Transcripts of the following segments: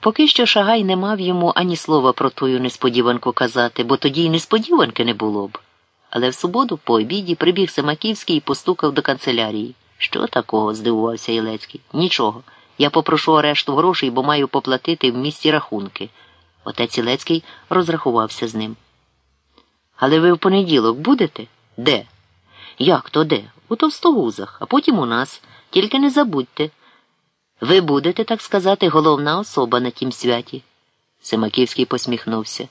Поки що Шагай не мав йому ані слова про тую несподіванку казати, бо тоді й несподіванки не було б. Але в суботу, по обіді, прибіг Семаківський і постукав до канцелярії. Що такого? здивувався Ілецький. Нічого. Я попрошу арешту грошей, бо маю поплатити в місті рахунки. Отець Ілецький розрахувався з ним. Але ви в понеділок будете? Де? Як то де? У товстогузах, а потім у нас. Тільки не забудьте. Ви будете, так сказати, головна особа на тім святі. Семаківський посміхнувся.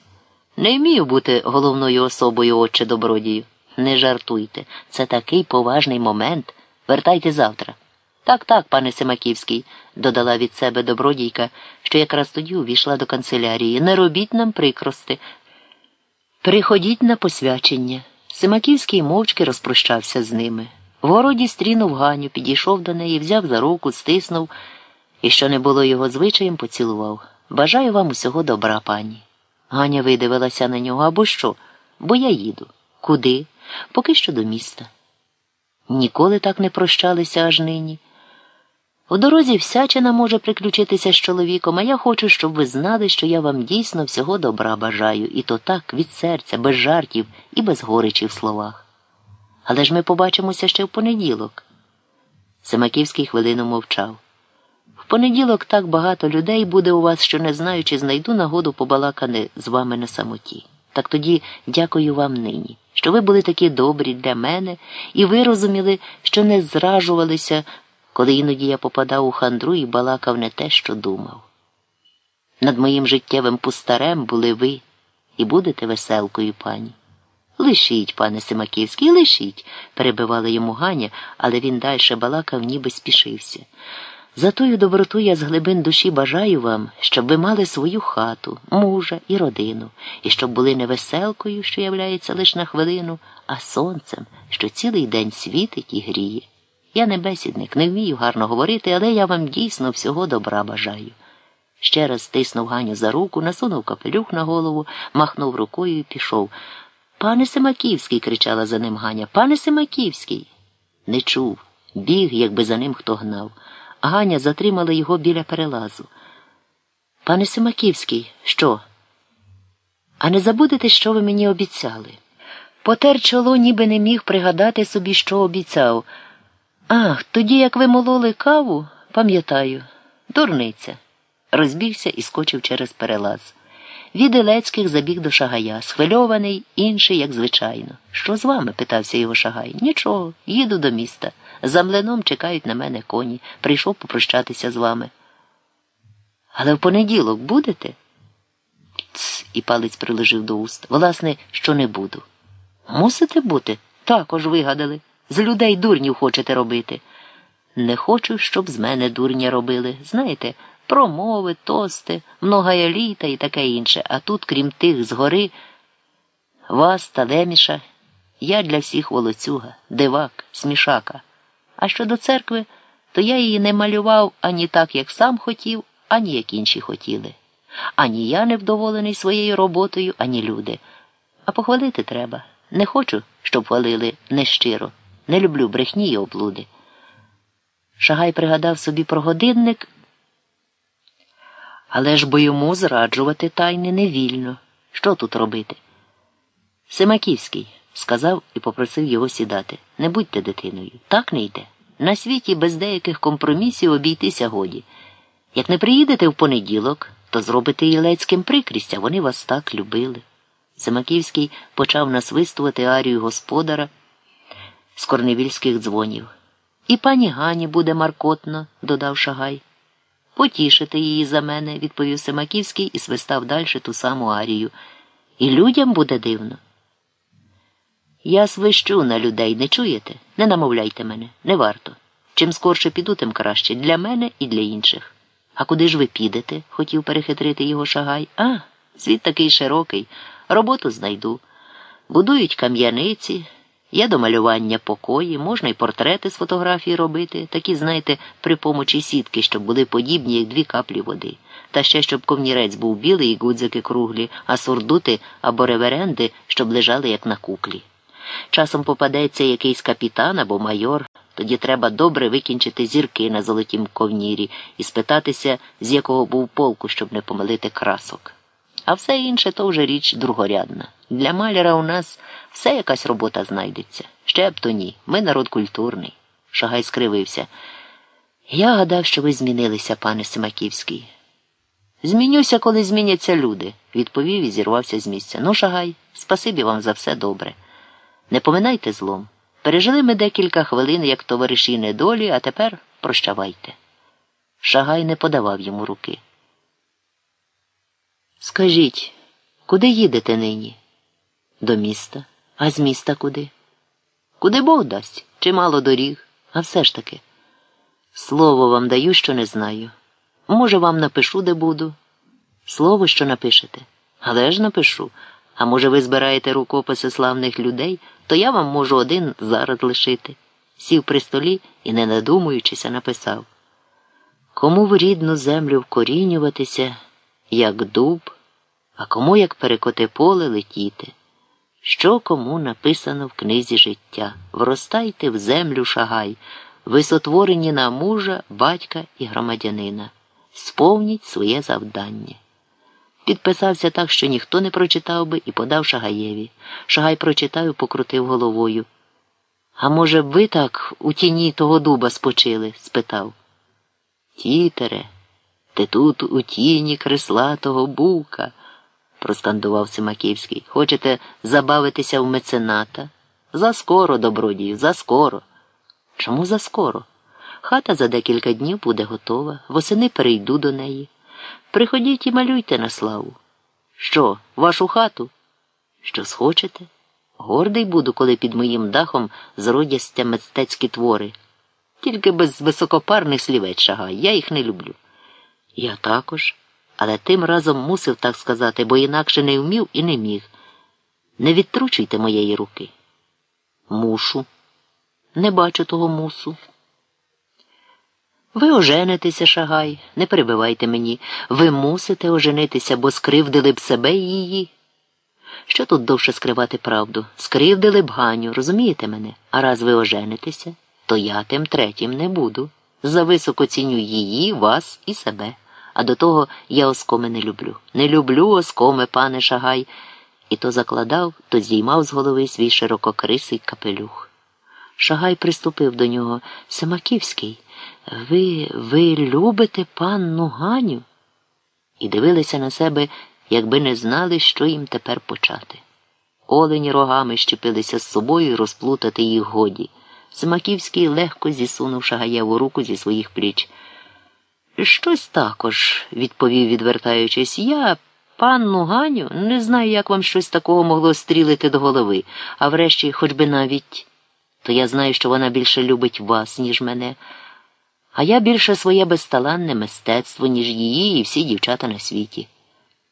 Не вмію бути головною особою, отче добродію. Не жартуйте. Це такий поважний момент. Вертайте завтра. Так, так, пане Семаківський, додала від себе добродійка, що якраз тоді увійшла до канцелярії. Не робіть нам прикрости. Приходіть на посвячення. Семаківський мовчки розпрощався з ними. В городі стрінув Ганю, підійшов до неї, взяв за руку, стиснув і, що не було його звичаєм, поцілував. Бажаю вам усього добра, пані. Ганя видивилася на нього або що? Бо я їду. Куди? Поки що до міста. Ніколи так не прощалися аж нині. У дорозі всячина може приключитися з чоловіком, а я хочу, щоб ви знали, що я вам дійсно всього добра бажаю, і то так, від серця, без жартів і без горечі в словах. Але ж ми побачимося ще в понеділок. Семаківський хвилину мовчав. Понеділок так багато людей буде у вас, що не знаю, чи знайду нагоду побалакати з вами на самоті. Так тоді дякую вам нині, що ви були такі добрі для мене, і ви розуміли, що не зражувалися, коли іноді я попадав у хандру і балакав не те, що думав. Над моїм життєвим пустарем були ви і будете веселкою, пані. Лишіть, пане Семаківський, лишіть, перебивала йому Ганя, але він далі балакав, ніби спішився. За тою доброту я з глибин душі бажаю вам, щоб ви мали свою хату, мужа і родину, і щоб були не веселкою, що являється лише на хвилину, а сонцем, що цілий день світить і гріє. Я не бесідник, не вмію гарно говорити, але я вам дійсно всього добра бажаю. Ще раз стиснув Ганю за руку, насунув капелюх на голову, махнув рукою і пішов. Пане Семаківський, кричала за ним Ганя. Пане Семаківський. Не чув. Біг, якби за ним хто гнав. Ганя затримала його біля перелазу. Пане Симаківський, що? А не забудете, що ви мені обіцяли? Потер чоло, ніби не міг пригадати собі, що обіцяв. Ах, тоді, як ви мололи каву, пам'ятаю, дурниця. Розбігся і скочив через перелаз. Від Ілецьких забіг до шагая, схвильований, інший, як звичайно. Що з вами? питався його шагай. Нічого, їду до міста. За млином чекають на мене коні. Прийшов попрощатися з вами. Але в понеділок будете? Ц, і палець приложив до уст. Власне, що не буду. Мусите бути? Також вигадали. З людей дурнів хочете робити. Не хочу, щоб з мене дурня робили. Знаєте, промови, тости, многая літа і таке інше. А тут, крім тих згори, вас та леміша, я для всіх волоцюга, дивак, смішака. А щодо церкви, то я її не малював ані так, як сам хотів, ані як інші хотіли. Ані я невдоволений своєю роботою, ані люди. А похвалити треба. Не хочу, щоб хвалили нещиро. Не люблю брехні й облуди. Шагай пригадав собі про годинник, але ж бо йому зраджувати тайни не вільно. Що тут робити? Семаківський, сказав і попросив його сідати. Не будьте дитиною. Так не йде. На світі без деяких компромісів обійтися годі. Як не приїдете в понеділок, то зробите Ілецьким прикрість, а вони вас так любили. Семаківський почав насвистувати арію господара з корневільських дзвонів. І пані Гані буде маркотно, додав Шагай. Потішити її за мене, відповів Семаківський і свистав далі ту саму арію. І людям буде дивно. Я свищу на людей, не чуєте? Не намовляйте мене, не варто. Чим скорше піду, тим краще для мене і для інших. А куди ж ви підете? хотів перехитрити його шагай. А, світ такий широкий, роботу знайду. Будують кам'яниці. Є до малювання покої, можна й портрети з фотографії робити, такі, знаєте, при помочі сітки, щоб були подібні, як дві каплі води. Та ще щоб ковнірець був білий і гудзики круглі, а сурдути або реверенди, щоб лежали як на куклі. Часом попадеться якийсь капітан або майор. Тоді треба добре викінчити зірки на золотім ковнірі і спитатися, з якого був полку, щоб не помилити красок. А все інше то вже річ другорядна. Для маляра у нас все якась робота знайдеться. Ще б то ні. Ми народ культурний. Шагай скривився. Я гадав, що ви змінилися, пане Семаківський. Змінюся, коли зміняться люди, відповів і зірвався з місця. Ну, шагай, спасибі вам за все добре. Не поминайте злом. Пережили ми декілька хвилин, як товариші недолі, а тепер прощавайте. Шагай не подавав йому руки. Скажіть, куди їдете нині? До міста. А з міста куди? Куди Бог дасть? Чимало доріг, а все ж таки. Слово вам даю, що не знаю. Може, вам напишу, де буду. Слово, що напишете. Але ж напишу. А може, ви збираєте рукописи славних людей, то я вам можу один зараз лишити. Сів при столі і, не надумуючися, написав Кому в рідну землю вкорінюватися, як дуб, а кому як перекоти поле летіти. Що кому написано в книзі життя? Вростайте в землю шагай, ви сотворені на мужа, батька і громадянина. Сповніть своє завдання. Підписався так, що ніхто не прочитав би, і подав Шагаєві. Шагай прочитав і покрутив головою. А може, ви так у тіні того дуба спочили? спитав. Тітере, ти тут у тіні креслатого бука, проскандував Симаківський. Хочете забавитися в мецената? Заскоро, добродію, заскоро. Чому заскоро? Хата за декілька днів буде готова, восени перейду до неї. Приходіть і малюйте на славу. Що, вашу хату? Що схочете? Гордий буду, коли під моїм дахом зродясться мистецькі твори. Тільки без високопарних слівець шагай, я їх не люблю. Я також, але тим разом мусив так сказати, бо інакше не вмів і не міг. Не відтручуйте моєї руки. Мушу. Не бачу того мусу. Ви оженитеся, шагай, не перебивайте мені. Ви мусите оженитися, бо скривдили б себе і її. Що тут довше скривати правду? Скривдили б Ганю, розумієте мене? А раз ви оженитеся, то я тим третім не буду. Зависоко ціню її, вас і себе. А до того я оскоми не люблю. Не люблю оскоми, пане Шагай. І то закладав, то здіймав з голови свій ширококрисий капелюх. Шагай приступив до нього. Семаківський, ви, ви любите панну Ганю? І дивилися на себе, якби не знали, що їм тепер почати. Олені рогами щепилися з собою розплутати їх годі. Семаківський легко зісунув Шагаєву руку зі своїх пліч. Щось також, відповів, відвертаючись, я, панну Ганю, не знаю, як вам щось такого могло стрілити до голови, а врешті, хоч би навіть, то я знаю, що вона більше любить вас, ніж мене, а я більше своє безталанне мистецтво, ніж її і всі дівчата на світі.